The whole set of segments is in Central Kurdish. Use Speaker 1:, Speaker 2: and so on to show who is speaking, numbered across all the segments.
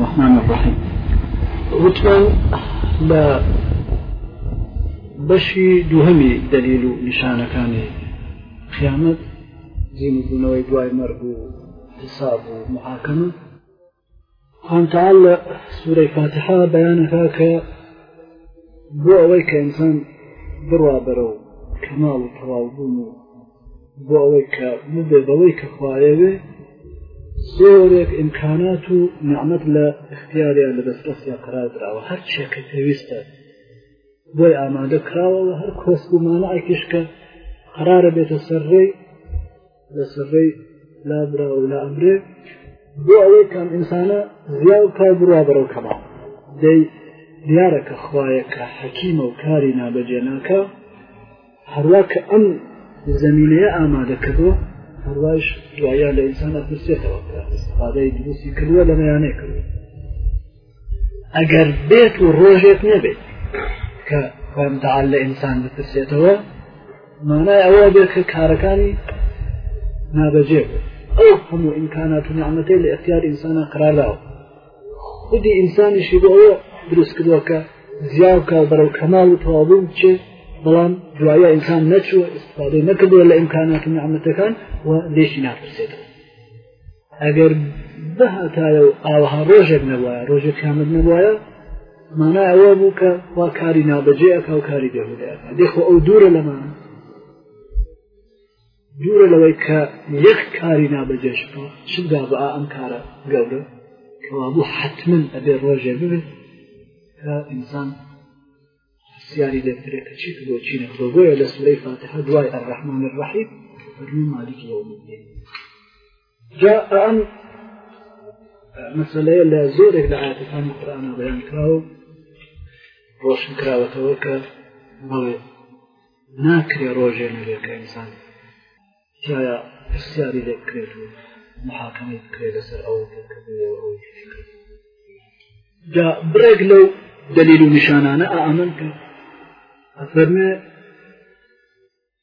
Speaker 1: الرحمن الرحیم وتمان لە بەشی دووهەمی دەلیل و نیشانەکانی قیامەت زیینبوونەوەی دوای مەرگ و حساب و محاکمە هەمتال لە سوورەی فاتحا بەیانەکە کە بۆ ئەوەی کە ئینسان بڕوا بەرەوە کەماڵ و تەواوبوون و بۆ ئەوەی کە بێ بەوەی کە خوایەوێ زۆرێک ئیمکانات و نعممەد لە اختیاریان لە دەستەسیا قرار دراوە هەر چێکە پێویستە بۆی ئامادە کراوەوە هەر کۆست و مانایکیشکە قرارە بێتە سەرڕێی لە سەرڕێی لابرا و لە ئەمرێ بۆ ئەوەی کام ئینسانە زیا و کار بڕوا بەرەو کەما دەی دیارە کە خوایە کە حەکیمە و کاری نابەجێ ناکە هەروا کە ئەم زمینەیە ئامادە کردوە هەروایش دوایە لە ئینسان ئەپرسێتەوە کە استفادەی دروستی کردووە لە مەیانێ کردوە ئەگەر بێت و ڕۆژێک نەبێت کە خوامتەال لە ئینسان بپرسێتەوە مانای ئەوە بێت کە کارەکانی نابەجێ بوو ئەو هەموو ئیمکانات و نیعممەەی لە اختیار ئینسانە قرارداوە خودی ئینسانیشی بۆ ئەوە دروست کردوە کە زیاو کا بەرەو کەمال و تەوابوون بچێت بەڵام دوایە ئینسان نەچووە استفادەی نەکردووە لە ئیمکانات و نعمەتەکان و لێشی ناپرسێت ئەگەر بەهاتایە و ئاوها ڕۆژێک نەبواە ڕۆژێک کامل نەبواە مانا ئەوە بوو کە وا کاری نابەجێ ئەکا و کاری دێ دێخۆ ئەو دوورە لەمانە دوورە لەوەی کە یەک کاری نابەجێش بکە چدا بە ئەم کارە گەورە کەوابوو حتمن ئەبێ ڕۆژێ ببێت کە ئینسان سیاری دەکرێت کە چیت بۆ چی نەخۆ بۆیە لە سورەی فاتحە دوای ئەرحمان ڕحیب فەرمی مالکی یوم الدین جا ئەم مەسلەیە لە زۆرێک لە ئاەتەکانی قورآن بەیان کراو ڕۆشن کراوەتەوە کە بەڵێ ناکرێ ڕۆژێ نەبێت کە ئینسان جایا پرسیاری لێ بکرێت و محاکەمی بکرێت لەسەر ئەو جا بڕێک لەو دلیل و نیشانانە ئامن کە ئەفەرمێ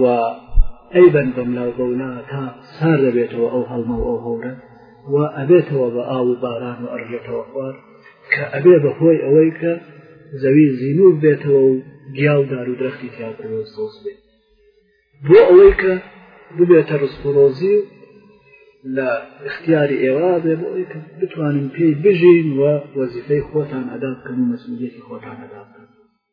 Speaker 1: و ئەیبەن بەم لاو بەولا تا سار دەبێتەوە ئەو هەڵمە و ئەو هەورە و ئەبێتەوە بە ئاو و باران و ئەڕژێتەوە خوار کە ئەبێ بە هۆی ئەوەی کە زەوی زیینور بێتەوە و گیا و دار و درەختی تیاکردەوە سۆس بێت بۆ ئەوەی کە ببێتە ڕسپۆرۆزی و لە اختیاری ئێوە بێ بۆ ئەوەی کە بتوانین پێی بژین و وەزیفەی خۆتان ئەدا بکەن و مەسئولیەتی خۆتان ئەدا بکەن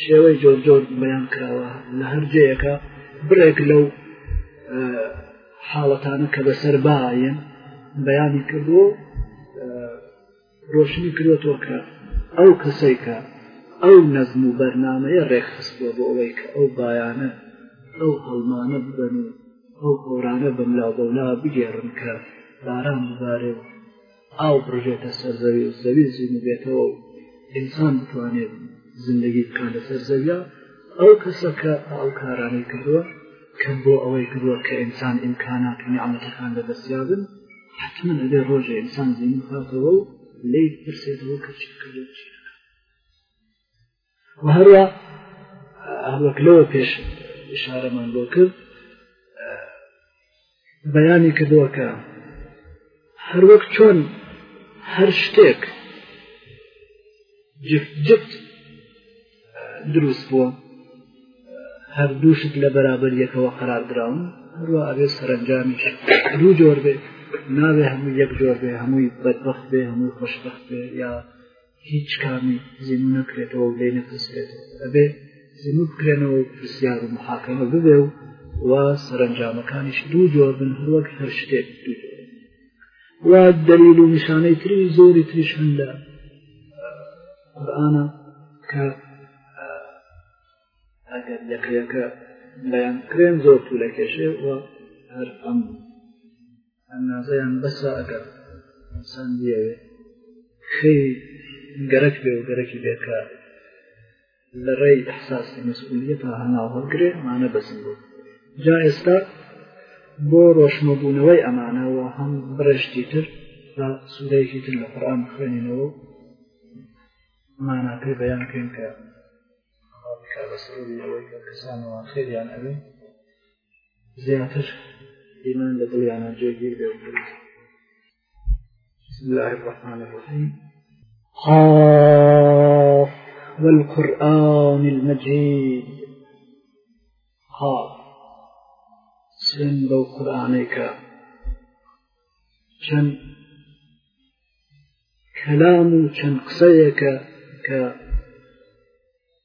Speaker 1: شێوەی جۆر جۆر بەیان کراوە لە هەر جەیەکە برێک لەو حاڵەتانە کە بەسەر باەن بەیانی کردو ڕۆشنی کردوەوە کە ئەو کەسەی کە ئەو نەزم و بەرنمەیە ڕێکخستووە بۆ ئەوەی کە ئەو بایانە ئەو هەڵمانە ببن و ئەو گۆرانە بەملا بەولا بگێڕن کە باران ببارێ و ئاو بڕژێتە سەر زەوی و زەوی زیین بێتەوە و ئینسان بتوانێت زندگی بکان لەسەر زەویا ئەو کەسە کە ئەو کارانەی کردووە کە بۆ ئەوەی کردووە کە ئینسان ئیمکانات و نیعممەتەکان لە دەستیابن حتممە ئەبێ ڕۆژە ئینسان زیین بخاتەوە و لی پرسێتەوە کە چ کردو چی و هەروە هەروەک لەوە پێش شارەمان بۆ کرد بەیانی کردووەکە هەروەک چۆن هەر شتێک جفت جفت دروست بووە هەر دووشت لە بەرابەر یەکەوە قرار دراون هەروە ئەبێ سەرنجامیش دوو جۆر بێت ناوێ هەموو یەک جۆر بێ هەمووی بەدبخت بێ هەمووی خۆشبخت بێ یا هیچ کامی زیمو نەکرێتەوە و لێ نەپرسێت ئەبێ زیمو بکرێنەوە و پرسیار و محاکەمە ببێ و و سەرنجامەکانیش دوو جۆر بن هەروەک هەر شتێک دوو جۆر و دلیل و نیشانەی تری زۆری تریش هەن لە قورآە کە ئەگەر یەکەکە بەیان کرێن زۆر تو لە کێشێ و هەر ئەم ئەندازەیان بەسە ئەگەر ئینسان بیەوێ خێی گەرەک بێ و گەرەکی بێکە لە ڕێی ئەحساسی مەسئولیە تا هەناو هەڵگرێ مانە بەسم بوو جا ئێستا بۆ ڕۆشنەبوونەوەی ئەمانەوە هەم بڕێشتی تر بە سوودەیەکی تر لە قڕان خوێنینەوە ماناکەی بەیان بکەین کە بەسەرەوەی کەسانەوە خێریان ئەوێ زیاتر ئیمان لە دڵیانە جێگیر بێ بسم الله الرحمن الرحيم قاف والقرآن المجيد قاف سن بو قرآنك چەند کەلام و چەند قسەیەکە کە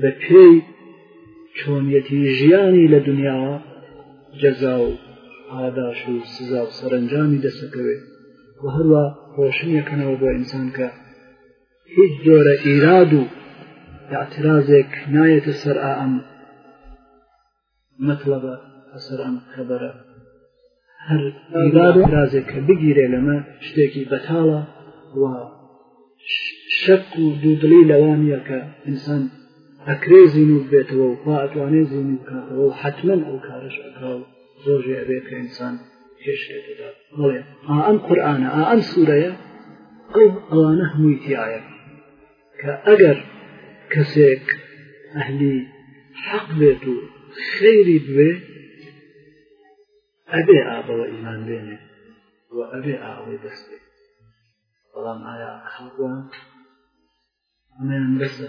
Speaker 1: بە پێی چۆنیەتی ژیانی لە دنیاوە جەزا و ئاداش و سزا و سەرنجامی دەسەکەوێت و هەروە ڕۆشنیەکەنەوە بۆ ئینسان کە هیچ جۆرە ئیراد و اعتراضێک نایەتە سەر ئەم مەتڵەبە ئەسەر ئەم خەبەرە هەر ئەندازێک کە بگیرێ لەمە شتێکی بەتاڵە و شەک و دوودڵی لەوا نییە کە ئینسان ئەکرێ زیینوک بێتەوە و پاتوانێ زیین بکاتەوە و حتمما ئەو کارش ئەکا و زۆژێ ئەبێ کە ئینسان پێشێتدا بڵێ ئا ئەم قورآانە ئا ئەم سوورەیە ئەو ئەوانە هەمووی تایە کە ئەگەر کەسێک ئەهلی حەق بێت و خەیری بوێ ئەبێ ئابەوە ئیمان بێنێ و ئەبێ ئاوەی دەست بێت بەڵام ئایا خەڵکوان ئەمەیان بەسە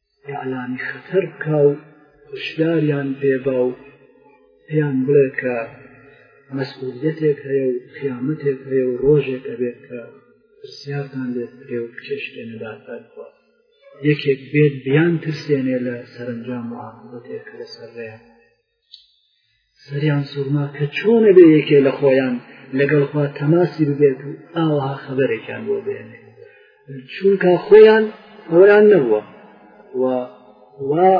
Speaker 1: ئیعلانی خەتەر بکا و هشداریان بێبا و پێیان بڵێ کە مەسئولیەتێک هەیە و قیامەتێک هەیە و ڕۆژێک ئەبێت کە پرسیارتان لێت بکرێ و بچێشتێنەداتان بووە یەکێک بێت بیان ترسێنێ لە سەرنجام و عاقبەتێک لەسەر ڕێیان سەریان سوورما کە چۆنە بێ یەکێ لە خۆیان لەگەڵ خوا تەماسی ببێت و ئاوها خەبەرێکیان بۆ بێنێ چونکە خۆیان ئەویان نەبووە و وا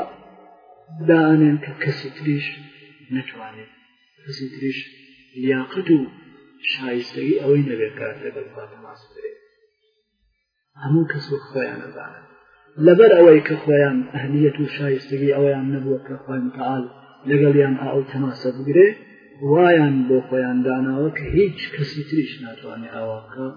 Speaker 1: دانێن کە کەسی تریش نەتوانێت کەسی تریش لیاقت و شایستەی ئەوەی نەبێت کار لەگەڵ خوا تەماس بێت هەموو کەس وەک خۆیان ئەزانن لەبەر ئەوەی کە خۆیان ئەهلیەت و شایستگی ئەویان نەبووە کە خۆی متعاال لەگەڵیان ئەو تەماسە بگرێ وایان بۆ خۆیان داناوە کە هیچ کەسی تریش ناتوانێت ئاوا بکە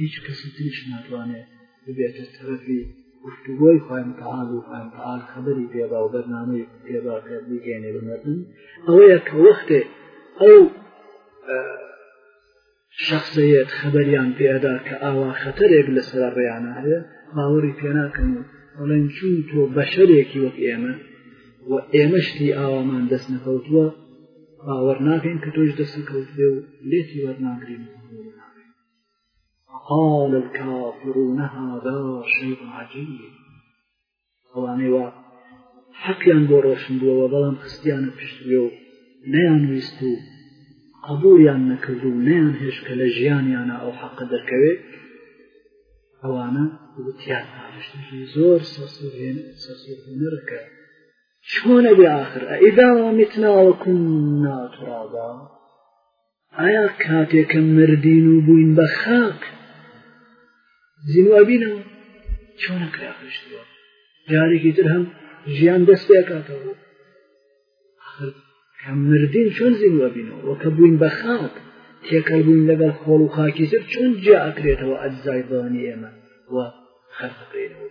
Speaker 1: هیچ کەسی تریش ناتوانێت ببێتە تەرەفی گفتوگۆی خۆیان تەعاال و خۆیان تەعاال خەبەری پێبا و بەرنامەی پێبا کە بگەێنێ بمەردن ئەوەیە کە وەختێ ئەو شخصەیەت خەبەریان پێدا کە ئاوا خەتەرێک لەسەر ڕێیانە هەیە باوەڕی پێناکەن و ئەڵێن چون تۆ بەشەرێکی وەک ئێمە و ئێمەشتی ئاوامان دەست نەکەوتووە باوەڕ ناکەین کە تۆش دەست کەوت بێ و لێتی وەرناگرین قال الكافرون هذا شيء عجيب ئەوانەی وا حەقیان بۆ ڕۆشن بووەوە بەڵام قستیانە پشتێ و نەیان ویست و قبولیان نەکرد و نەیان هێشکە لە ژیانیانە ئەو حەقە دەکەوێت ئەوانە وتیان زۆر سەسوێنەرەکە چۆنە بێ آخر ئەئیداوە میتناوە کوننا تڕادا ئایا کاتێکە مردین و بووین بە خاک زیوابینەوە چۆنە کراپشتوە جارێکی تر هەم ژیان دەست پێکاتەوە کە مردین چۆن زیوابینەوە وە کە بووین بە خاک تێکەڵ بووین لەگەڵ خۆڵ و خاکی تر چۆن جیا ئەکرێتەوە ئەجزای بەوانی ئێمە و خەرقەکەینەوە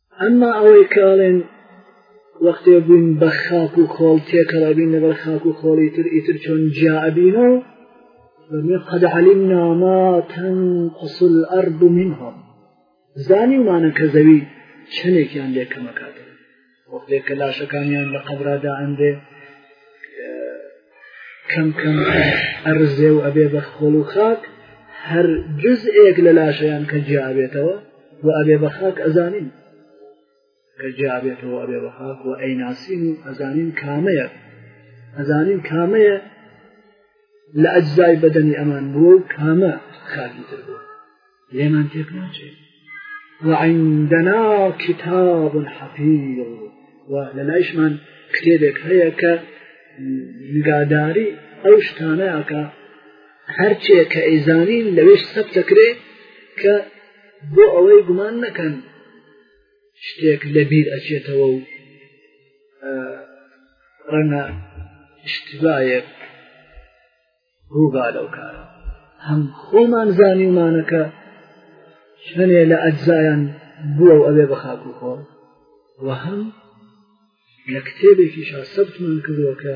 Speaker 1: ئەمما ئەوەی کە ئەڵێن وەختێ بووین بە خاک و خۆڵ تێکەڵابین لەگەڵ خاک و خۆڵی تر ئیتر چۆن جیابین و بەێ قەد عەلیم ناماتەن قسل ئەرد و منهم زانی ومانە کە زەوی چەندێکیان لێ کەمەکاتن وەختێ کە لاشەکانیان لە قەبرادا ئەندێ کەم کەم ئەرزێ و ئەبێ بە خۆڵ و خاک هەر جزئێک لە لاشەیان کە جیابێتەوە و ئەبێ بە خاک ئەزانین کە جیابێتەوە ئەبێ بە خاک و ئەیناسین و ئەزانین کامەیە ئەزانین کامەیە لە ئەجزای بەدەنی ئەمان بووە و کامە خاکی تر بوو لێمان تێک ناچێت وعندنا کتاب حەفیڵ و لە لایشمان کتێبێک هەیە کە نگاداری ئەو شتانەیەکە هەرچێ کە ئەیزانین لەوێش سەب دەکرێ کە بۆ ئەوەی گومان نەکەن شتێک لەبیر ئەچێتەوە و ڕەنە شتبایەک ڕووبا لەو کارە هەم خۆمان زانیمانەکە شوێنێ لە ئەجزایان بووە و ئەوێ بە خاک و خۆ وە هەم لە کتێبێکی شاسەبتمان کردووە کە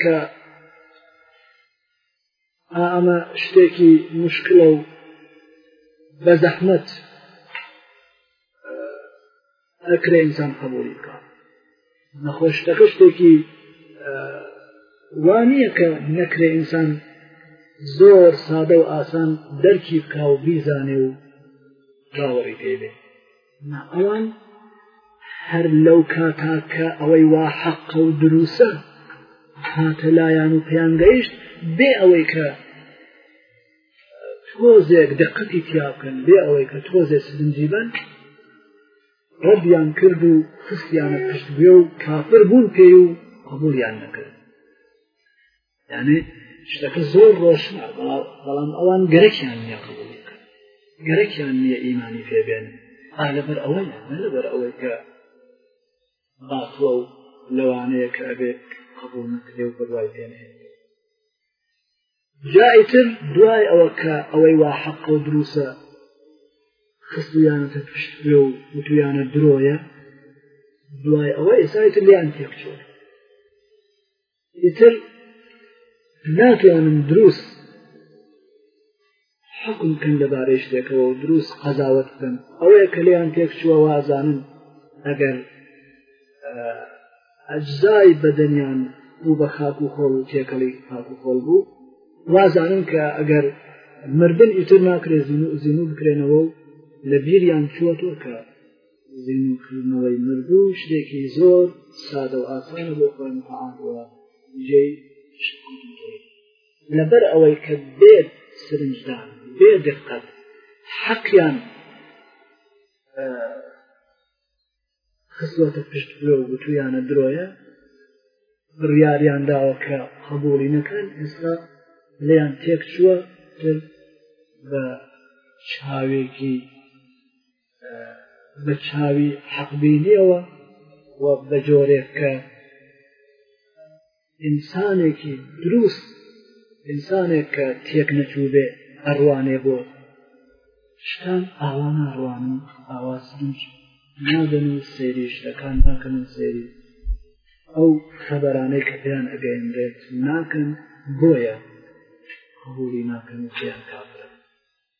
Speaker 1: کە ئەمە شتێکی مشکلە و بە زەحمەت ئەکرێ ئینسان قبولی بکە نەخۆشتەکە شتێکی وانە کە نەکرێ ئینسان زۆر سادە و ئاسان دەرکی بکە و بیزانێ و باوەڕی پێبێت نا ئەوان هەر لەو کاتا کە ئەوەی وا حەقە و دروسە هاتە لایەن و پێیان گەیشت بێ ئەوەی کە تۆزێک دقەتی تیا بکەن بێ ئەوەی کە تۆزێ سزنجی بن ڕەبیان کرد و خستیانە پشتگوێ و کافر بوون پێی و قبولیان نەکرد یعنی شتەکە زۆر ڕۆشنە بەڵام ئەوان گەرەکیان نیە قبول گەرەکیان نیە ئیمانی پێبێن ئا لەبەر ئەوەی لەبەر ئەوەی کە باتڵە و لەوانەیە کە ئەبێت قبول نکرێ و بەدوای پێنێن جایتر دوای ئەوە کە ئەوەی وا حەق و دروسە خستویانەتە پشت پێ و وتویانە درۆیە دوای ئەوە ئێسایتر لیان تێکچۆر ئیتر ناتوانن دروست حکم بکەن لەبارەی شتێکەوە و دروست قەزاوت بکەن ئەوەیە کە لێیان تێک چووە وازانن ئەگەر ئەجزای بەدەنیان بوو بە خاک و خۆڵ و تێکەڵی خاک و خۆڵ بوو وازانن کە ئەگەر مردن ئیتر ناکرێت زیینو بکرێنەوە و لە بیریان چووە تۆکە زیندووکردنەوەی مردوو شتێکی زۆر سادە و ئاسان بۆ خۆیان تەعاوە جێی لەبەر ئەوەی کە بێت سرنجدان بێ دقت حەقیان خستوەتە پشت بۆ گوتویانە درۆیە بڕیاریان داوە کە قبولی نەکەن ئێستا لێیان تێک چووە تر بە چاوێکی بە چاوی حەقبینیەوە و بە جۆرێک کە ئینسانێکی دروست ئینسانێک کە تێک نەچوو بێ ئەڕوانێ بۆ شتان ئاوا ناڕوان و ئاوا سنج نادەن و سێری شتەکان ناکەن و سێری ئەو خەبەرانەی کە پێیان ئەگەیەنرێت ناکەن بۆیە قبولی ناکەن و پێیان کافرە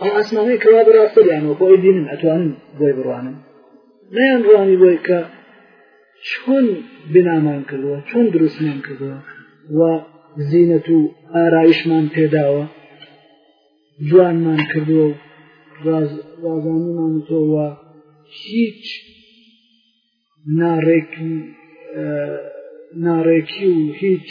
Speaker 1: ئەو ئاسمانەی کەوا بەراستە دیانەوە بۆی بینن ئەتوانن بۆی بڕوانن نیان ڕوانی بۆی کە چۆن بنامان کردووە چۆن دروستمان کردووە و زیینەت و ئارایشمان پێداوە جوانمان کردووە و ڕازانمان تۆوە هیچ ناڕێکی ناڕێکی و هیچ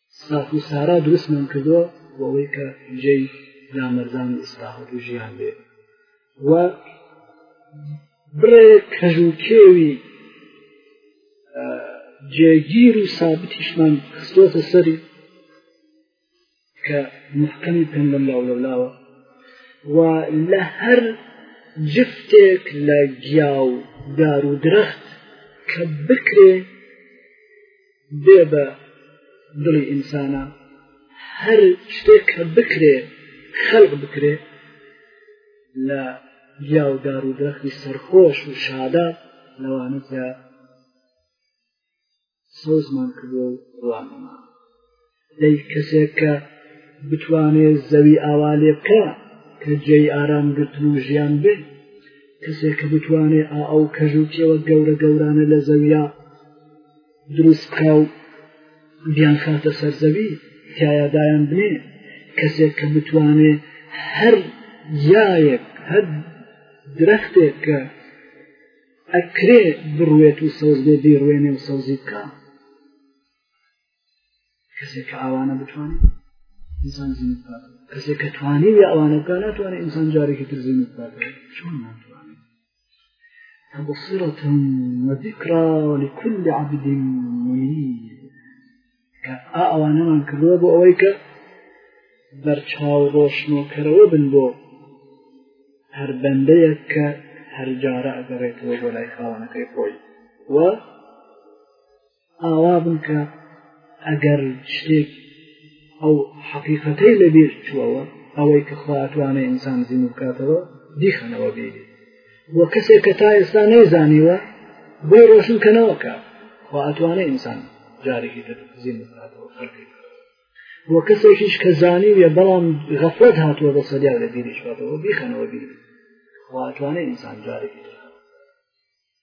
Speaker 1: سات و سارا دروستمان کردووە بۆ ئەوەی کە جێی نامەردان و ئیسراحەت و ژیان بێ و بڕێ کەژ و کێوی جێگیر و سابتیشمان خستۆتە سەری کە محکەمی پێندەم لاو لەلاوە و لە هەر جفتێک لە گیا و دار و درەخت کە بکرێ بێ بە دڵی ئینسانە هەر شتێک کە بکرێ خەلق بکرێ لە گیا و دار و درەختی سەرخۆش و شادا لەوانەتە سەوزمان کردووە و ڕوانمان دەی کەسێک کە بتوانێت زەوی ئاوا لێ بکە کە جێی ئارام گرتن و ژیان بێ کەسێک کە بتوانێت ئا ئەو کەژوکیەوە گەورە گەورانە لە زەویە دروست بکە و بیان خاتە سەرزەوی تایەدایان بنێ کەسێک کە بتوانێ هەر جایەک هەر درەختێک کە ئەکرێ بڕوێت و سەوز بێ بیڕوێنێ و سەوزی بکە کەسێک کە ئاوانە بتوانێت ئینسان زیین بکات کەسێک کە توانێت یا ئەوانە بکات ناتوانێت ئینسان جارێکی تر زیین بکات چۆن ناتوانێت تبصرة وذكرى لكل عبد منيب ئەوانەمان کردووە بۆ ئەوەی کە بەرچاو ڕۆشنۆکەرەوە بن بۆ هەر بەندەیەک کە هەرجارە ئەگەڕێتەوە بۆ لای خاوانەکەی خۆی و ئاوا بن کە ئەگەر شتێک ئەو حەقیقەتەی لە بێش چووەوە ئەوەی کە خواتوانە ئینسان زیین بکاتەوە دیخەنەوە بێری وە کەسێک کە تا ئێستا نەیزانیوە بۆی ڕۆشن کەنەوەکە خواتوانە ئینسان جارێکی تر زیین بکاتەوە خەرکی بۆ کەسێکیش کە زانی وە بەڵام غەفلەت هاتووە بە سەدیا لە بیریشاتەوە بیخەنەوە بیر خواتوانە ئینسان جارێکی تر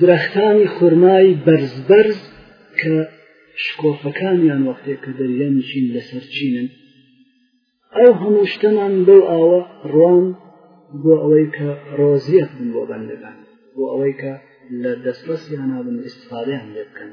Speaker 1: درەختانی خورمای بەرز بەرز کە شکۆفەکانیان وەختێ کە دەریان نشین لەسەر چینن ئەو هەموو شتەمان بەو ئاوە ڕوان بۆ ئەوەی کە ڕۆزیەت بن بۆ بەندەکان بۆ ئەوەی کە لە دەستڕسییانە بن ئیسفادیان لێ بکەن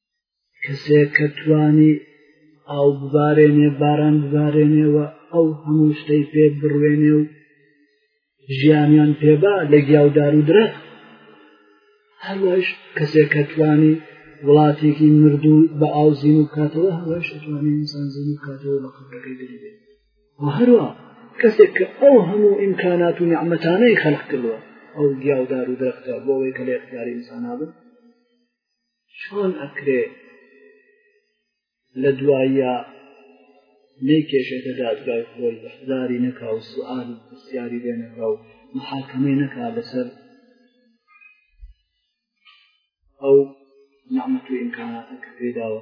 Speaker 1: کەسێک کە توانی ئاو ببارێنێ باران ببارێنێ و ئەو هەموو شتەی پێ بڕوێنێ و ژیانیان پێبا لە گیاودار و درەخت هەروەش کەسێک کە توانی وڵاتێکی مردوو بە ئاوزین و کاتەوە هەوەش توانێ ئینسان زین و کاتەوە لە قەبەکەی دەبێت و هەروە کەسێک کە ئەو هەموو ئیمکانات و نیعممەتانەی خەلق کردوە ئەو گیاودار و درەختە بۆەوەی کە لە اختیاری ئینسانابن چۆن ئەکرێ لە دوایە نەیکێشێتە دادگای خۆی بەحزاری نەکا و سوال و پرسیاری لێ نەکا و محاکەمەی نەکا لەسەر ئەو نعمەت و ئیمکاناتە کە پێداوە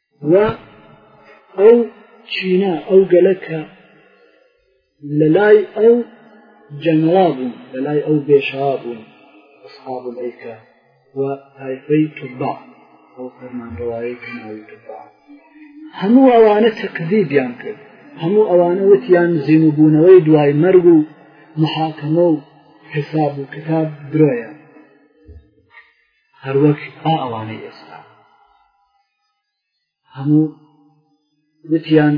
Speaker 1: و ئەو چینە ئەو گەلە کە لە لای ئەو جەنگڵا بوون لە لای ئەو بێشا بوون ئەسحاب العیکە و تایفەی تبا ئەو فەرمانڕەوایی کە ناوی تبا هەموو ئەوانە تەقدیبیان کرد هەموو ئەوانە وتیان زیموبوونەوەی دوای مەرگ و محاکەمە و حساب و کتاب درۆیە هەروەک ئا ئەوانەی ئێستا هەموو وتیان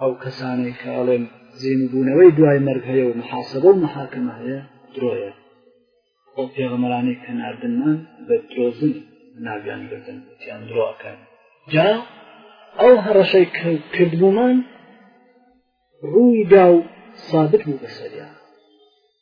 Speaker 1: ئەو کەسانەی کە ئەڵێن زیینبوونەوەی دوای مەرگ هەیە و محاسبە و محاکەمە هەیە درۆیە ئەو پێغەمەرانی کە نردنمان بە درۆزن ناویان بردن وتیان درۆکەن جا ئەو هەڕەشەی کردبوومان ڕووی دا و سابت بوو بەسەریان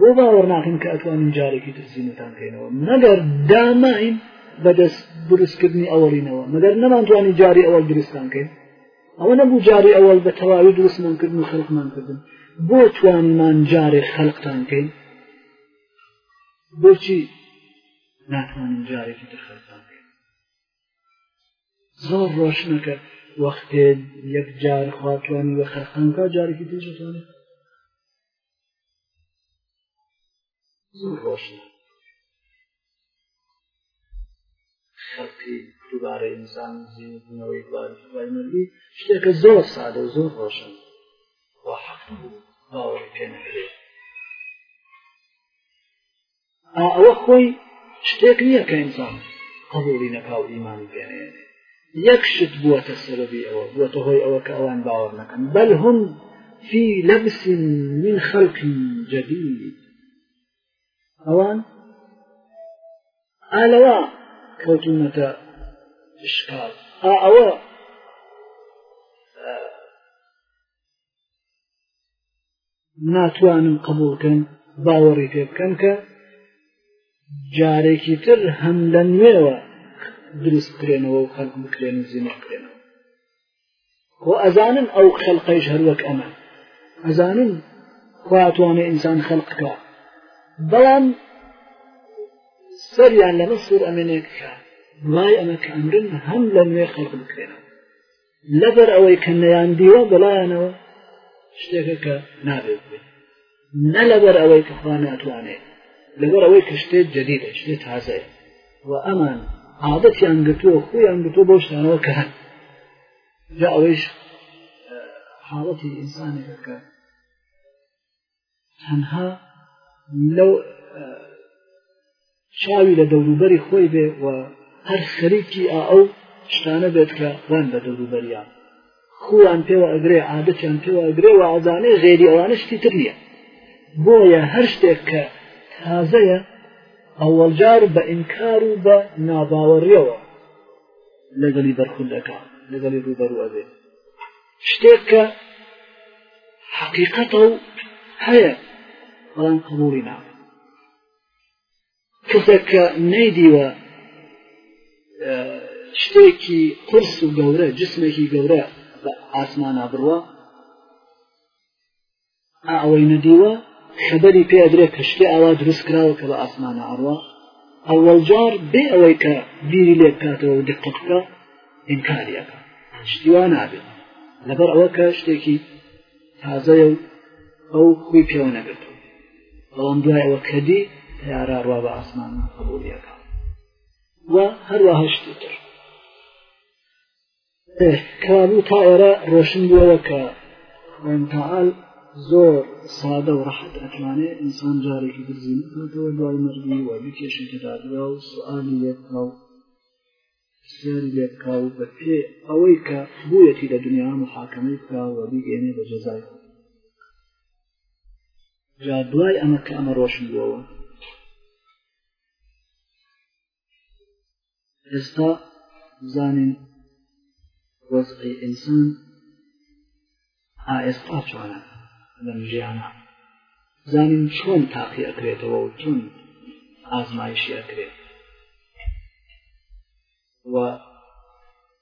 Speaker 1: بۆ باوەڕناکەن کە ئەتوانین جارێکی تر زیینەتان کەینەوە مەگەر داماین بەدەست دروستکردنی ئەوەڵینەوە مەگەر نەمانتوانی جاری ئەوەڵ دروستان کەین ئەوە نەبوو جاری ئەوەڵ بە تەواوی دروستمان کردن و خەڵقمان کردن بۆ توانمان جارێک خەلقتان کەین بۆچی ناتوانین جارێکی تر خەلقتان کەین زۆر ڕۆشنەکە وەختێ یەک جار خواتوانی وە خەلقانکە جارێکی تر جوانێت زۆر ڕۆشن خەڵکی دووبارە ئینسان زیندنەوەی دوارمەلی شتێکە زۆر سادە و زۆر ڕۆشن باوەڕی پێ نەکرێت ئەوە خۆی شتێک نییە کە ئینسان قبولی نەکاو ئیمانی پێنێنێ یەک شت بووەتە سەرەبی ئەوە بووەتە هۆی ئەوە کە ئەوان باوەڕ نەکەن بەل هم في لبس من خلق جديد ئەوان ئالەوە کەوتونەتە شکار ئەوە ناتوانن قبولکەن باوەڕی پێ بکەن کە جارێکی تر هەم لە نوێوە دروست بکرێنەوە و خەک بکرێن و زینا بکرێنەوە و ئەزانن ئەو خەلقەیش هەروەک ئەمە ئەزانن خواتوانێ ئینسان خەلقکە بەڵام سەریان لەمە سوور ئەمێنێک کە دوای ئەمە کە ئەمرن هەم لە نوێ خەڵک بکرێنەوە لەبەر ئەوەی کە نەیان دیوە بەڵایانەوە شتێکە کە نابێت بێت نە لەبەر ئەوەی کە خوا ناتوانێت لەبەر ئەوەی کە شتێت جدیدە شتێت تازەیە و ئەمان عادەتیان گرتووە خۆیان گرتووە بۆ شتانەوە کە هەن جا ئەوەیش حاڵەتی ئینسانێکە کە تەنها لەو چاوی لە دەوروبەری خۆی بێ و هەر خەریکی ئا ئەو شتانە بێت کە وان بە دەوروبەریان خوان پێوە ئەگرێ عادەتیان پێوە ئەگرێ و ئازانەی غێری ئەوانە شتی تر نییە بۆیە هەر شتێک کە تازەیە ئەوەجار بە ئینکار و بە ناباوەڕیەوە لەگەڵی بەرخودەکە لەگەڵی ڕوبەروە بێت شتێک کە حقیقەتە و هەیە بەڵام قبوڵی ناوە کەسێک کە نەیدیوە شتێکی قرس و گەورە جسمێکی گەورە بە ئاسمانە بڕوە ئەوەی نەدیوە خەبەری پێ درێت کە شتێ ئاوا دروست کراوە کە بە ئاسمانە ئەڕوە ئەوەڵجار بێ ئەوەی کە بیری لێ بکاتەوە و دقت بکە ئینکاریەکە شتیوا نابێت لەبەر ئەوە کە شتێکی تازەیە و ئەو خوی پێوە نەگرت بەڵام دوایەوە کردی تیارا ڕوا بە ئاسمان قبولیەکە و هەروە هەشتی تر کابوو تا ئێرە ڕۆشن بووەوە کە خوێنتەعاال زۆر سادە و ڕەحەت ئەتوانێ ئینسان جارێکی درزی بکاتەوە دوای مردی و بکێشی تدادرا و سوالی لێکا و پرسیاری لێکا و بە پێ ئەوەی کە بوویەتی لە دنیا محاکەمەی بکا و بیگەێنێ بە جەزای جا دوای ئەمە کە ئەمە ڕۆشن بووەوە ئێستا بزانین وەزعی ئینسان ئائێستا چۆنە لەم ژیانە زانین چۆن تاقی ئەکرێتەوە و چۆن ئازمایشی ئەکرێت و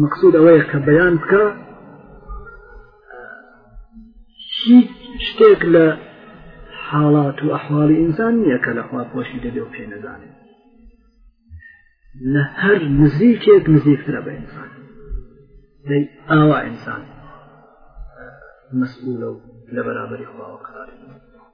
Speaker 1: مەقصود ئەوەیە کە بەیان بکە هیچ شتێک لە حاڵات و ئەحواڵی ئینسان نییە کە لەخوا خۆشی دەبێ و پێ نەزانێت لە هەر نزیکێک نزیکترە بە ئینسان دەی ئاوا ئینسان مەسئولە و لە بەرابری خواوە قراری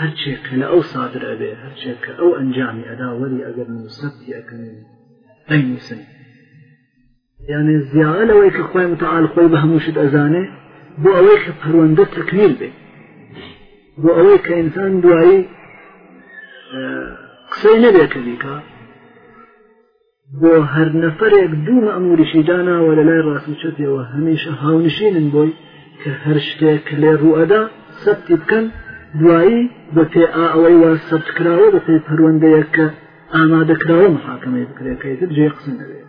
Speaker 1: هەرچێک کە لە ئەو سادر ئەبێ هەرچێک کە ئەو ئەنجامی ئەدا وەری ئەگەر من سەبتی ئەەکەن ئەینووسن یانێ زیاە لەوەی کە خۆی متعاال خۆی بە هەمووشت ئەزانێ بۆ ئەوەی کە پەروەندە تەکمیل بێ بۆ ئەوەی کە ئینسان دوایی قسەی نەبێ کە بیکە بۆ هەر نەفرێک دوو مەموریشی داناوە لە لای ڕاست و چەپەوە هەمیشە هاونشینن بۆی کە هەر شتێک کە لێ ڕوئەدا سەبتی بکەن دوایی بە پێ ئەوەی وا سەبت کراوە بە پێی پەروەندەیەک کە ئامادەکراوە محاکەمەی بکرێت کە تر جێ قسە نەبێت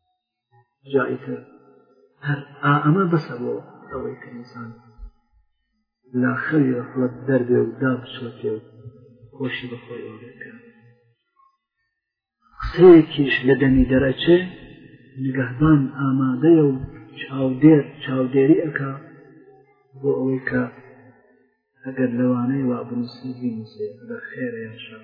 Speaker 1: جا ئیتر هەر ئا ئەمە بەسە بۆ ئەوەی کە ئینسان لا خەوی ڕەحمەت دەربێ و دا بچۆتێ و خۆشی بەخۆیەوە بکەن قسەیەکیش لە دەمی دەرەچێ نگەهبان ئامادەیە و چاودێر چاودێری ئەکا بۆ ئەوەی کە ئەگەر لەوانەیە وا بنووسی بینووسێ بە خێرە یان شەڕ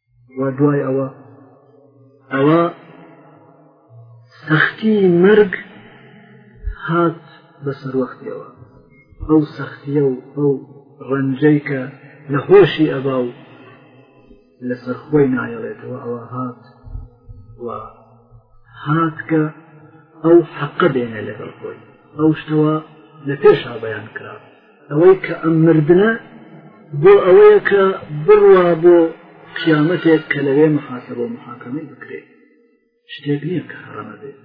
Speaker 1: و دوای ئەوە ئەوە سەختی مەرگ هات بە سەروەختەوە ئەو سەختیە و ئەو ڕەنجەی کە لە هۆشی ئەبا و لەسەر خۆی نایەڵێتەوە ئەوە هات و هات کە ئەو حەقە دێنە لەگەڵ خۆی ئەو شتەوە لە پێشا بەیان کرا ئەوەی کە ئەم مردنە بۆ ئەوەیە کە بڕوا بۆ قیامەتێک کە لەوێ محاسب و محاکەمەی بکرێت شتێک نییە کە حەڕەمە بێت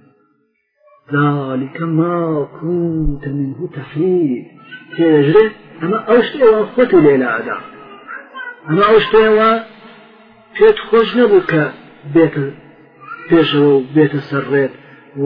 Speaker 1: ذلك ما كنت منه تحيد تێژێ ئەمە ئەو شتێوە خۆت لێلا ئەدا ئەمە ئەو شتێوە پێت خۆش نەبوو کە بێتە پێشەوە و بێتە سەرڕێت و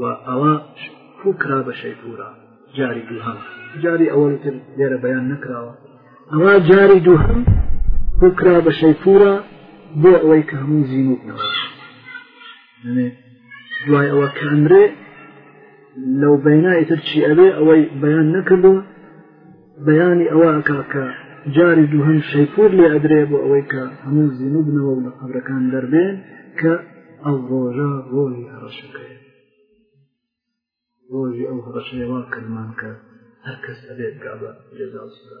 Speaker 1: و ئەوە کوو کرا بە شەیپورا جاری دووهەم جاری ئەوەی تر لێرە بەیان نەکراوە ئەوە جاری دووهەم کوو کرا بە شەیپورا بۆ ئەوەی کە هەموو زیینوت نەوە دوای ئەوە کە ئەمرێ لەو بینایتر چی ئەوێ ئەوەی بەیان نەکردووە بەیانی ئەوە ئەکا کە جاری دووهەم شەیپور لێ ئەدرێ بۆ ئەوەی کە هەموو زیینو بنەوە لە قەبرەکان دەربێن کە ئەو ڕۆژە ڕۆژی هەڕەشەکەی ڕۆژی ئەو هەڕەشەیەوا کردمان کە هەرکەس ئەبێت گابە جێزاوسرا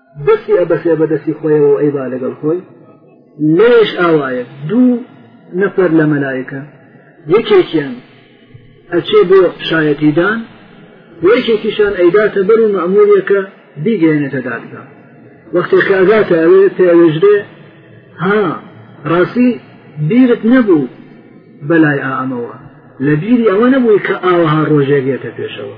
Speaker 1: دەستی ئەبەسێ بە دەستی خۆیەوە و ئەیبا لەگەڵ خۆی لەش ئاوایە دوو نەفەر لە مەلایەکە یەکێکیان ئەچێ بۆ شایەتیدان یەکێکیشان ئەیداتە بەر و مەموریەکە بیگەێنێتە دادگا وەختێک کە ئەگاتە ئەوێ پێوێژدێ ها ڕاستی بیرت نەبوو بەلای ئامەوە لە بیری ئەوە نەبووی کە ئاوها ڕۆژێگێتە پێشەوە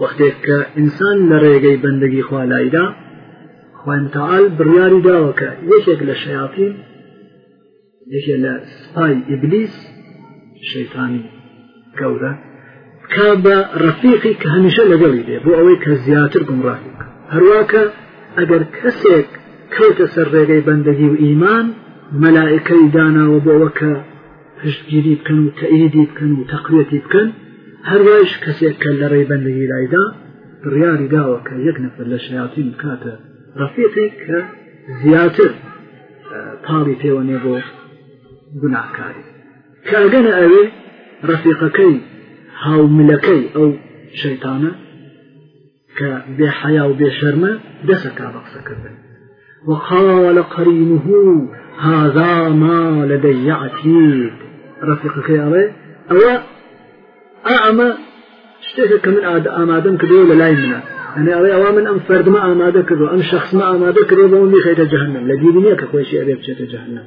Speaker 1: وەختێک کە ئینسان لە ڕێگەی بەندگی خوا لایدا خوای متعال بڕیاری داوە کە یەکێک لە شەیاطین یەکێ لە سپای ئیبلیس شەیتانی گەورە کا بە ڕەفیقی کە هەمیشە لەگەڵی بێ بۆ ئەوەی کە زیاتر گومڕاهی بکە هەرواکە ئەگەر کەسێک کەوتە سەر ڕێگەی بەندگی و ئیمان مەلائکەی داناوە بۆەوە کە پشتگیری بکەن و تەئیدی بکەن و تەقویەتی بکەن هەروایش کەسێک کە لە ڕێی بەندگی لایدا بڕیاری داوە کە یەک نەفر لە شیاتی بکاتە ڕفیقێک کە زیاتر پاڵی پێوەنێ بۆ گوناهکاری کاگەنە ئەوێ ڕفیقەکەی هاوملەکەی ئەو شەیتانە کە بێ حەیا و بێ شەرمە دەسەکا بە قسەکردن وقال قرينه هذا ما لدي عتيد رفيقك يا ري أو أعمى شتێکە کە من ئامادەم کردەوە لە لای منە ئەنێ ئەڵێ ئەوە من ئەم فەردمە ئامادە کردو ئەم شخصمە ئامادە کرێ بەەوە میخیتە جهنم لە دیری نیە کە خۆشی ئەبێ بچێتە جهنم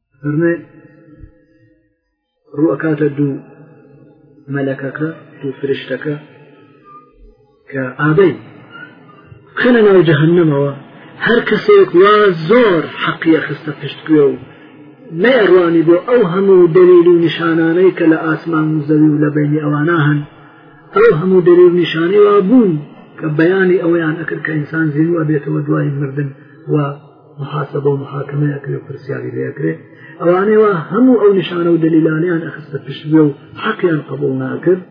Speaker 1: فەرمێ ڕوو ئەکاتە دوو مەلەکەکە دوو فرشتەکە کە ئابەی خەنە ناو جەهنمەوە هەر کەسێک وا زۆر حەقیە خستە پشتگوێ و نەیڕوانی بۆ ئەو هەموو دەلیل و نیشانانەی کە لە ئاسمان و زەوی و لە بینی ئەوانە هەن ئەو هەموو دەلیل نیشانەی وا بوون کە بەیانی ئەوەیان ئەکرد کە ئینسان زیینوە بێتەوە دوای مردن و محاسبە و محاکمەیە کرێ و پرسیاری لەکرێ ئەوانەی وا هەموو ئەو نیشانە و دلیلانیان ئەخستە پشتێ و حەقیان قبول ناکرد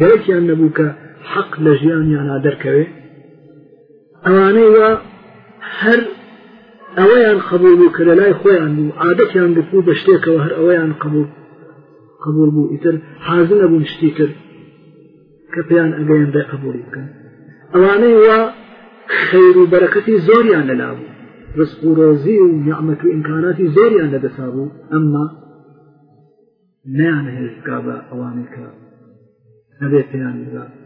Speaker 1: گەرەکیان نەبوو کە حەق لە ژیانیانە دەرکەوێ ئەوانەی وا هەر ئەوەیان قبول بوو کە لە لای خۆیان بوو عادەتیان گرتبوو بە شتێکەوە هەر ئەوەیان قبول قبول بوو ئیتر حازنە بوون شتی کرد کە پێیان ئەگەیان بێ قبولی بکەن ئەوانەی وا خەیر و بەرەکەتی زۆریان لەلا بوو ڕسق و ڕۆزی و نیعممەت و ئینکاناتی زۆریان لەدەسا بوو ئەمما نیان هێشتگا بە ئەوانی کە نەبێت پێیان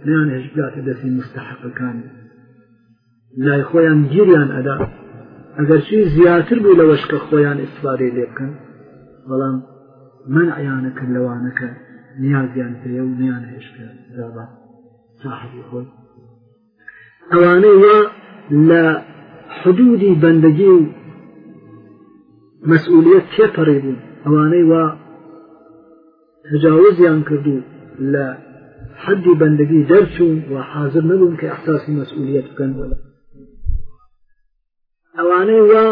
Speaker 1: نیان هێشتگاتە دەستی مستحقەکانی لای خۆیان گیریان ئەدا ئەگەرچی زیاتر بوو لەوەش کە خۆیان ئیسفادەی لێ بکەن بەڵام من عیانە کرد لەوانەکە نیازیان پێە و نیان هێشکە دابا تاحەبی خۆی ئەوانەی وا لە حدودی بەندگی و مەسئولیت تێپەڕی بوون ئەوانەی وا تجاوزیان کرد و لە حەدی بەندگی دەرچوون و حاضر نەبوون کە احساسی مەسئولیت بکەن وەلا ئەوانەی وا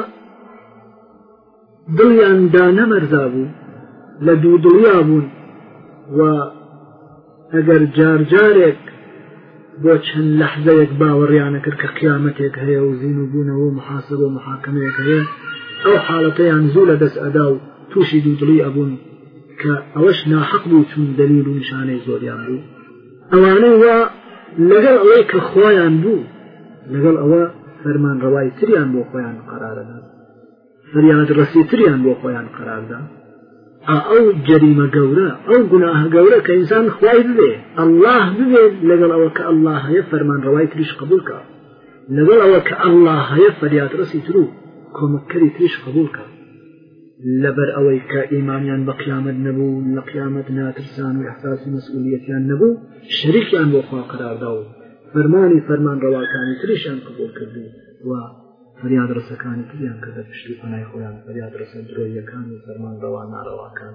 Speaker 1: دڵیان دانەمەرزا بوو لە دوو دڵیا بوون و ئەگەر جارجارێک بۆ چەند لەحزەیەک باوەڕیانە کرد کە قیامەتێک هەیە و زین و بوونەوە محاسب و محاکمەیەک هەیە ئەو حاڵەتەیان زوو لە دەست ئەدا و تووشی دوودڵی ئەبوون کە ئەوەش ناحق بوو چون دلیل و نیشانەی زۆریان بوو ئەوانەی وا لەگەڵ ئەوەی کە خۆیان بوو لەگەڵ ئەوە فەرمان ڕەوای تریان بۆ خۆیان قەرارەدا فریاد ڕسی تریان بۆ خۆیان قەراردا ئەو جەریمە گەورە ئەو گوناه گەورە کە ئینسان خوای ببێ ئەلله ببێ لەگەڵ ئەوە کە ئەلله هەیە فەرمان ڕەوای تریش قبولکە لەگەڵ ئەوە کە ئەلله هەیە فریاد ڕسی تر و کۆمەکەری تریش قبولکە لەبەر ئەوەی کە ئیمانیان بە قیامەت نەبوو لە قیامەت ناترسان و احساسی مەسئولیەتیان نەبوو شەریکیان بۆ خوا قەراردا و فەرمانی فەرمان ڕەواکانی تریشان قبول کردو و فریاد ڕسەکانی تریان کردە پشتی پەنای خۆیان فریاد ڕسە درۆیەکان و فەرمان ڕەوا ناڕەواکان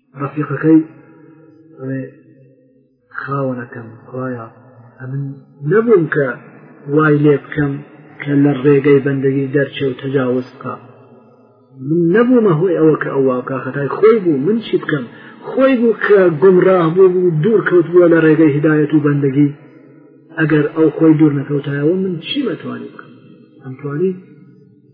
Speaker 1: ڕفیقەکەی ئەڵێ خاوەنەکەم خوایە ئەمن نەبووم کە وای لێ بکەم کە لە ڕێگەی بەندگی دەرچێ و تەجاوز بکە من نەبوومە هۆی ئەوە کە ئەو واکە خەتای خۆی بوو من چی بکەم خۆی بوو کە گمڕاه بوو بوو دوور کەوت بووە لە ڕێگەی هدایەت و بەندگی ئەگەر ئەو خۆی دوور نەکەوتایەوە من چی بەتوانی بکەم ئەمتوانی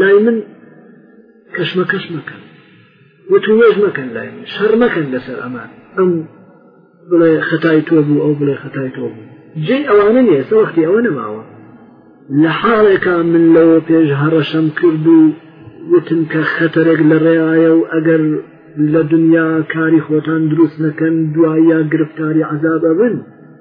Speaker 1: لای من کەشمەکەش مەکەن وتو وێژ مەکەن لای من شەڕ مەکەن لەسەر ئەمان ئەم بڵێ خەتای تۆ بوو ئەو بڵێ خەتای تۆ بوو جێ ئەوانە نیە سە وەختی ئەوە نەماوە لە حاڵێکا من لەوە پێش هەڕەشەم کرد و وتم کە خەتەرێک لە ڕێایە و ئەگەر لە دنیا کاری خۆتان دروست نەکەن دوایە گرفتاری عذاب ئەبن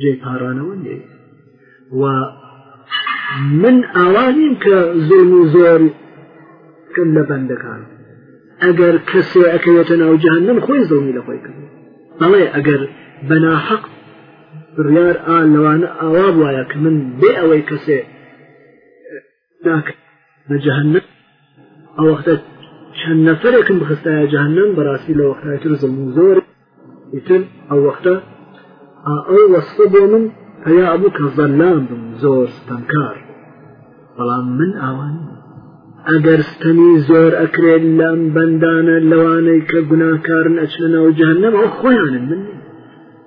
Speaker 1: جێ پارانەوە نێ و من ئاوا نیم کە زۆر و زۆر کەم لە بەندەکان ئەگەر کەسێ ئەکەوێتە ناو جهنم خۆی زەڵمی لە خۆی کرد بەڵێ ئەگەر بەناحەق بڕیار ئا لەوانە ئاوا وایە کە من بێ ئەوەی کەسێ ناکە بە جەهنم ئەو وەختە چەند نەفرێکم بخستایە جەهنم بەڕاستی لە وەختای تر زڵم و زۆر ئیتر ئەو وەختە ئەو وەسفە بۆ من پیا بوو کە زەلام بم زۆر ستەمکار بەڵام من ئاوانی ئەگەر ستەمی زۆر ئەکرێت لەم بەندانە لەوانەی کە گوناکارن ئەچنە ناو جەهنم ئەو خۆیانن من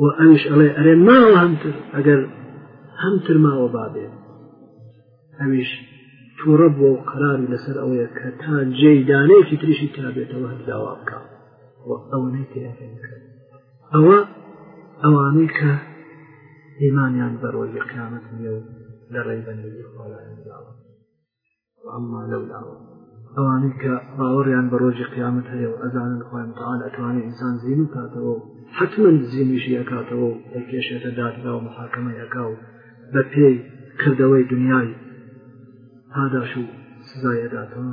Speaker 1: و ئەوش ئەڵێ ئەرێ ماوە هەمتر ئەگەر هەمتر ماوە بابێ ئەویش تووڕە بووە و قەراری لەسەر ئەوەیە کە تا جێدانەیەکی تریشی تابێتەوە هەر داوا بکە ئەوەی تێەکە ئەوە ئەوانەی کە ئیمانیان بەرۆی قیامەت نیە و لە ڕێی بەنەوی خۆیان داوە ئەمما لەولاوە ئەوانەی کە باوەڕیان بە ڕۆژی قیامەت هەیە و ئەزانن خوان تاال ئەتوانێت ئینسان زیین و کاتەوە و حتمما زیینیشی ئەکاتەوە و ئەکێشێتە دادگا و محاکەمەی ئەکا و بە پێی کردەوەی دنیای پاداش و سزای ئەداتەوە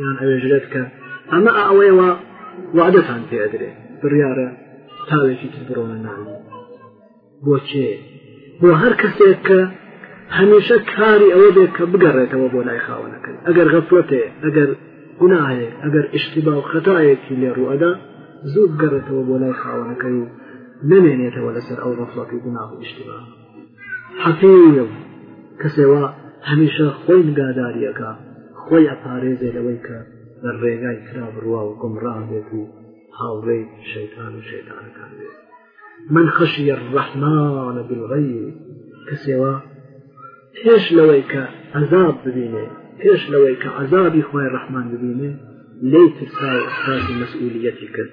Speaker 1: یان ئەوێژرێ بکەن ئەمە ئەوەیەوە وادەتان پێ ئەدرێ بڕیاە تاوێکی تر بڕۆنە ناوی بۆچێ بۆ هەر کەسێک کە هەمیشە کاری ئەوە بێت کە بگەڕێتەوە بۆ لای خاوەنەکەن ئەگەر غەفلەتێ ئەگەر گوناهەیە ئەگەر ئشتیبا و خەتایەکی لێ ڕوئەدا زوو بگەڕێتەوە بۆ لای خاوەنەکەی و نەمێنێتەوە لەسەر ئەو غەفڵەتی گوناه و ئشتیبا حەقیە و کەسێوا هەمیشە خۆی نگاداریەکە خۆی ئەپارێزێ لەوەی کە لە ڕێگای کرا بڕوا و گمڕان بێت و هاوڕێی شەیتان و شەیتانەکان بێت من خەشی ڕەحمانە بڵغی کەسێوا پێش لەوەی کە عذاب ببینێ پێش لەوەی کە عذابی خۆی ڕەحمان ببینێ لێی ترسا و ئەحساسی مەسئولیەتی کرد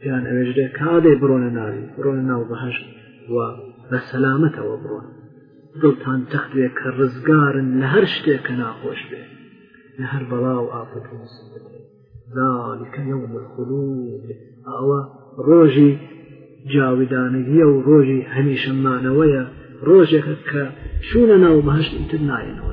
Speaker 1: پێیان ئەوێژرێ کادێ بڕۆنە ناوی بڕۆنە ناو بەهشت و بە سەلامەتەوە بڕۆن دڵتان تەختێ کە ڕزگارن لە هەر شتێک کە ناخۆش بێ لە هەر بەڵا و ئافت و مسلمێ ذلكە یوم الخلود ئەوە ڕۆژی جاودانەگیە و ڕۆژی هەمیشەمانەوەیە ڕۆژێکە کە چوونە ناو بەهشت تر نایەنەوە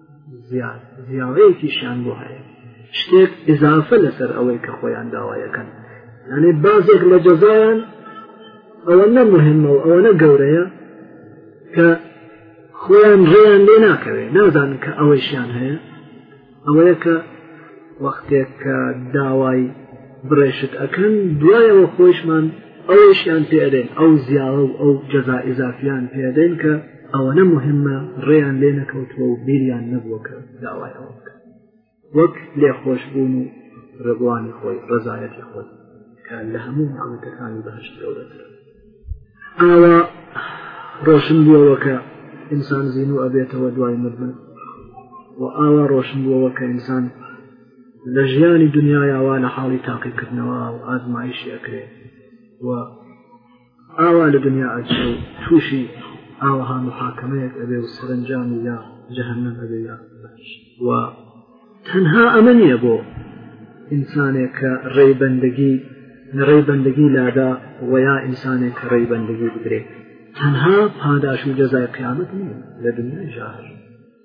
Speaker 1: زیاوەیەکیشیان بۆ هەیە شتێک ئزافە لەسەر ئەوەی کە خۆیان داوایەکەن یعنی بازێک لە جەزایان ئەوە نە مهمە و ئەوە نە گەورەیە کە خۆیان ڕێیان لێ ناکەوێت نازانن کە ئەوەیشیان هەیە ئەوەیە کە وەختێک کە داوای بڕێشت ئەەکەن دوایەوە خۆشمان ئەوەشیان پێدەین ئەو زیاوە و ئەو جەزا ئزافیان پێدەین کە ئەوەنە مهمە ڕێیان لێ نەکەوتووە و بیریان نەبووە کە داوای ئەوە بکە وەک لێخۆشبوون و ڕێبوانی خۆی ڕزایەتی خۆی کە لە هەموو عمەکەکانی بەهشت گەورەتر ئاوا ڕۆشن بووەوە کە ئینسان زین و ئەبێتەوە دوای مردن و ئاوا ڕۆشن بووەوە کە ئینسان لە ژیانی دنیایەوە لە حاڵی تاقیکردنەوە و ئازمایشی ئەکرێ و ئاوا لە دنیا ئەچێ و تووشی ئاوەها محاکەمەیەک ئەبێ و سەرنجامی یا جەهنم ئەبێ یا و تەنها ئەمە نییە بۆ ئینسانێک کە ڕێی بەندگی لە ڕێی بەندگی لادا و یا ئینسانێک کە ڕێی بەندگی بدرێت تەنها پاداش و جەزای قیامەت نییە لە دنیای ژاهر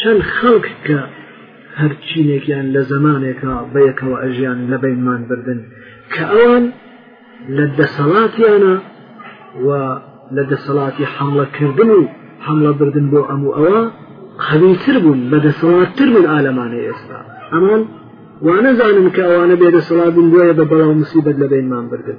Speaker 1: چەند خەڵک کە هەر چینێکیان لە زەمانێکە بە یەکەوە ئەژیان لە بینمان بردن کە ئەوان لە دەسەڵاتیانە و لە دەسەڵاتی حملەکردن و حملە بردن بۆ ئەم و ئەوە قەویتر بوون بە دەسەڵاتتر بوون ئالەمانە ئێستا ئەمان وانەزانن کە ئەوانە بێ دەسەڵات بوون بۆیە بە بەڵاو مسیبەت لە بینمان بردن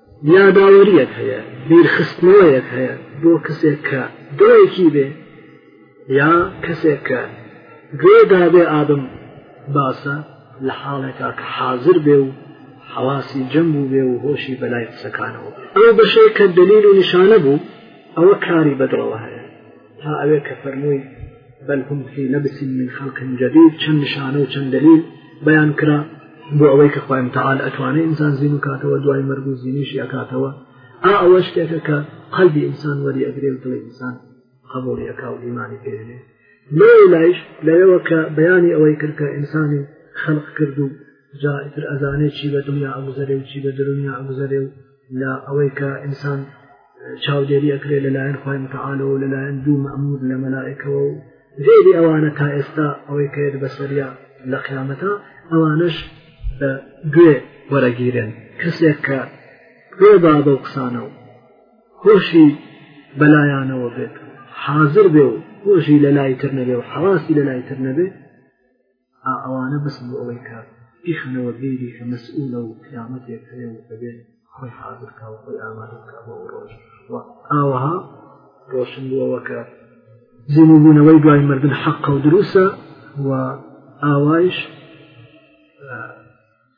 Speaker 1: یاداوەریەک هەیە بیرخستنەوەیەک هەیە بۆ کەسێک کە دڵێکی بێ یا کەسێک کە گوێدا بێ ئادم باسە لە حاڵێکا کە حاضر بێ و حواسی جەم بوو بێ و هۆشی بەلای قسەکانەوە ئەو بەشێک کە دلیل و نیشانە بوو ئەوە کاری بەدڵەوە هەیە تا ئەوێ کە فەرمووی بەل هم فی لبس من خلق جدید چەند نیشانە و چەند دلیل بەیان کرا بۆ ئەوەی کە خۆیان تەعاال ئەتوانێت ئینسان زین و کاتەوە دوای مەرگ و زینیشی ئەکاتەوە ئا ئەوە شتێکە کە قەلبی ئینسان وەری ئەگرێ و دڵی ئینسان قبولی ئەکا و ئیمانی پێێنێ لێ لایش لەوێەوە کە بەیانی ئەوەی کرد کە ئینسانی خەلق کرد و جائتر ئەزانێ چی بە دنیا ئەگوزەرێ و چی بە دنیا ئەگوزەرێ و لە ئەوەی کە ئینسان چاودێری ئەکرێ لەلایەن خی متعاالەوە لەلایەن دوو مەمور لە مەلایکەوە و غێری ئەوانە تا ئێستا ئەوەی کرد بەسەریا لە قیامەتە ئەوانش بە گوێ وەرەگیرن کەسێک کە گوێ با بە و قسانە و هۆشی بەلایانەوە بێت حاضر بێ و هۆشی لە لای تر نەبێ و حواسی لە لای تر نەبێت ئا ئەوانە بەسن بۆ ئەوەی کە بیخەنەوە بیری کە مەسئولە و قیامەتێک هەیە و دەبێت خۆی حاضر کا و خۆی ئامادە بکا بۆ ئەو ڕۆژ و ئاوەها ڕۆشن بووەوە کە زیندوبوونەوەی دوای مردن حەقە و دروسە و ئاوایش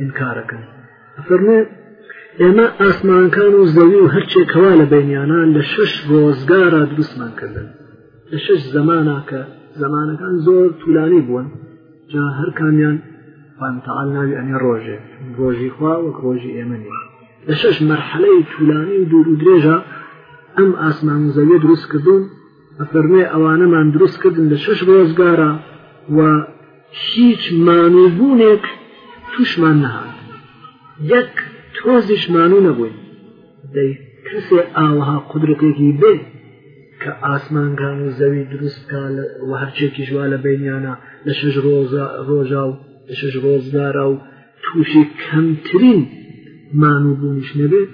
Speaker 1: ئینکارەکەن فەرمێ ئێمە ئاسمانکان و زەوی و هەرچێک کەوا لە بینیانە لە شش ڕۆزگارە دروستمان کردن لە شش زەمانە کە زمانەکان زۆر تولانی بوون جا هەر کامیان پانتەال ناوی ئەنێ ڕۆژێ ڕۆژی خوا وەک ڕۆژی ئێمە نیە لە شش مەرحەلەی تولانی و دوور و درێژە ئەم ئاسمان و زەویە دروست کردوون ئەفەرمێ ئەوانەمان دروست کردن لە شش ڕۆزگارە و هیچ مانوبوونێک تووشمان نەهات یەک تۆزیش مانو نەبووین دەی کەسێ ئاوها قدرەتێکی بێ کە ئاسمانگان و زەوی دروستکە و هەرچێکی ژوا لە بینیانە لە شش ڕۆزە ڕۆژا و لە شش ڕۆزدارا و تووشی کەمترین مانوبوونیش نەبێت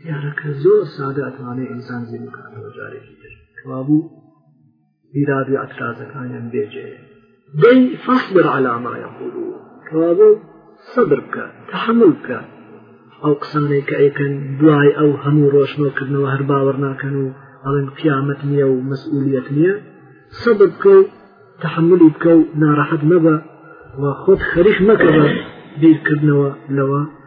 Speaker 1: دیارەکە زۆر سادە ئەتوانێ ئینسان زیبکاتەوە جارێکی تر کەوابوو بیراد و ئەترازەکانیان بێجێ دەی فاصبر على ما يقولون کەوابوو سەبر بکە تحمل بکە ئەو قسانەی کە ئەیکەن دوای ئەو هەموو ڕۆشنەوەکردنەوە هەر باوەڕ ناکەن و ئەڵێن قیامەت نییە و مەسئولیت نییە سەبر بکە و تحملی بکە و ناڕەحەت مەبە و خۆت خەریک مەکەبە بیرکردنەوە لەوە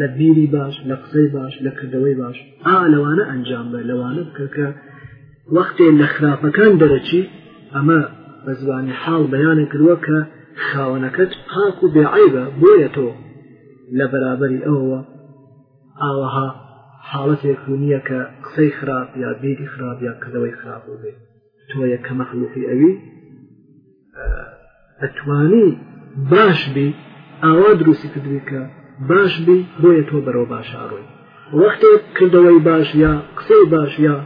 Speaker 1: لە بیری باش لە قسەی باش لە کردەوەی باش ئا لەوانە ئەنجام بە لەوانە بکە کە وەختێ لە خراپەکان دەرەچی ئەمە بە زبانی حاڵ بەیانە کردووە کە خاوەنەکەت پاک و بێعیبە بۆیە تۆ لە بەرابەری ئەوەوە ئاوەها حاڵەتێک نییە کە قسەی خراپ یا بیری خراپ یا کردەوەی خراپ بێت تۆیە کە مەخلوقی ئەوی ئەتوانی باش بی ئاوا دروستی کردوی کە باش بی بۆیە تۆ بەرەوە باشاڕۆی وەختێک کردەوەی باش یا قسەی باش یا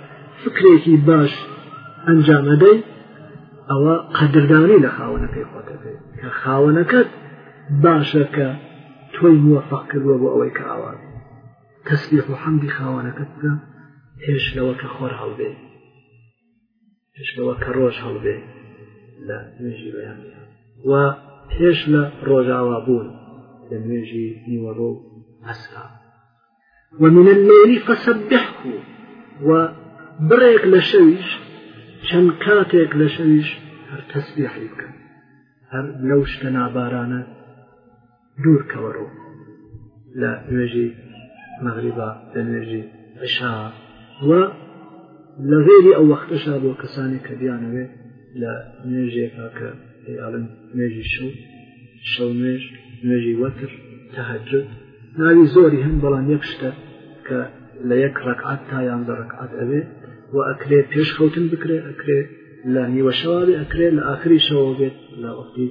Speaker 1: فکرێکی باش ئەنجامەدەی ئەوە قەدردانی لە خاوەنەکەی خۆتەکەی کە خاوەنەکەت باشە کە تۆی مووەفق کردووە بۆ ئەوەی کە ئاوازی تەسبیح و حەمدی خاوەنەکەت بکە پێش لەوە کە خۆر هەڵبێ پێش لەوە کە ڕۆژ هەڵبێ لە نوێژی بەیان و پێش لە ڕۆژاوا بوون لە نوێژی نیوەڕۆ ئەسرا ومن الليل فسبحه و بڕێک لە شەویش چەند کاتێک لە شەویش هەر تەسبیحی بکەن هەر لەو شتە نابارانە دوور کەوە ڕوو لە نوێژی مەغریبا لە نوێژی عشا و لە غێری ئەو وەختەشا بۆ کەسانێک کە بیانەوێت لە نوێژێکا کە ئەڵن نوێژی شەو شەو نوێژ نوێژی وەتر تەهجد ناوی زۆری هەن بەڵام یەک شتە کە لە یەک ڕکعات تا یانزە ڕکعات ئەوێ و ئەکرێ پێش خەوتن بکرێ ئەکرێ لە نیوەشەوا بێ ئەکرێ لە ئاخری شەوە بێت لە وەختی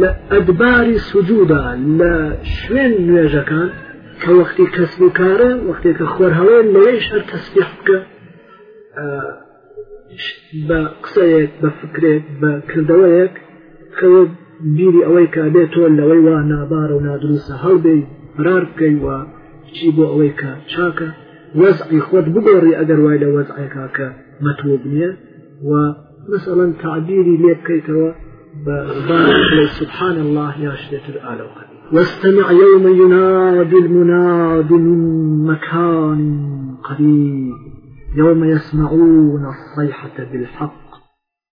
Speaker 1: لە ئەدباری سجودا لە شوێن نوێژەکان کە وەختی کەس و کارە وەختێکە خۆر هەڵێ لەوەیش هەر تەسبیح بکە بە قسەیەک بە فکرێک بە کردەوەیەک کە بیری ئەوەی کە بێت تۆ لەوەی وا نابارە و نادروستە هەڵبێ فرار بکەی وە چی بۆ ئەوەی کە چاکە وەزعی خۆت بگۆڕی ئەگەر وای لە وەزعێکا کە مەتوب نییە و مثلەن تعبیری لێ بکەیتەوە سبحان الله يا شدة الآلوة واستمع يوم ينادي المنادي من مكان قريب يوم يسمعون الصيحة بالحق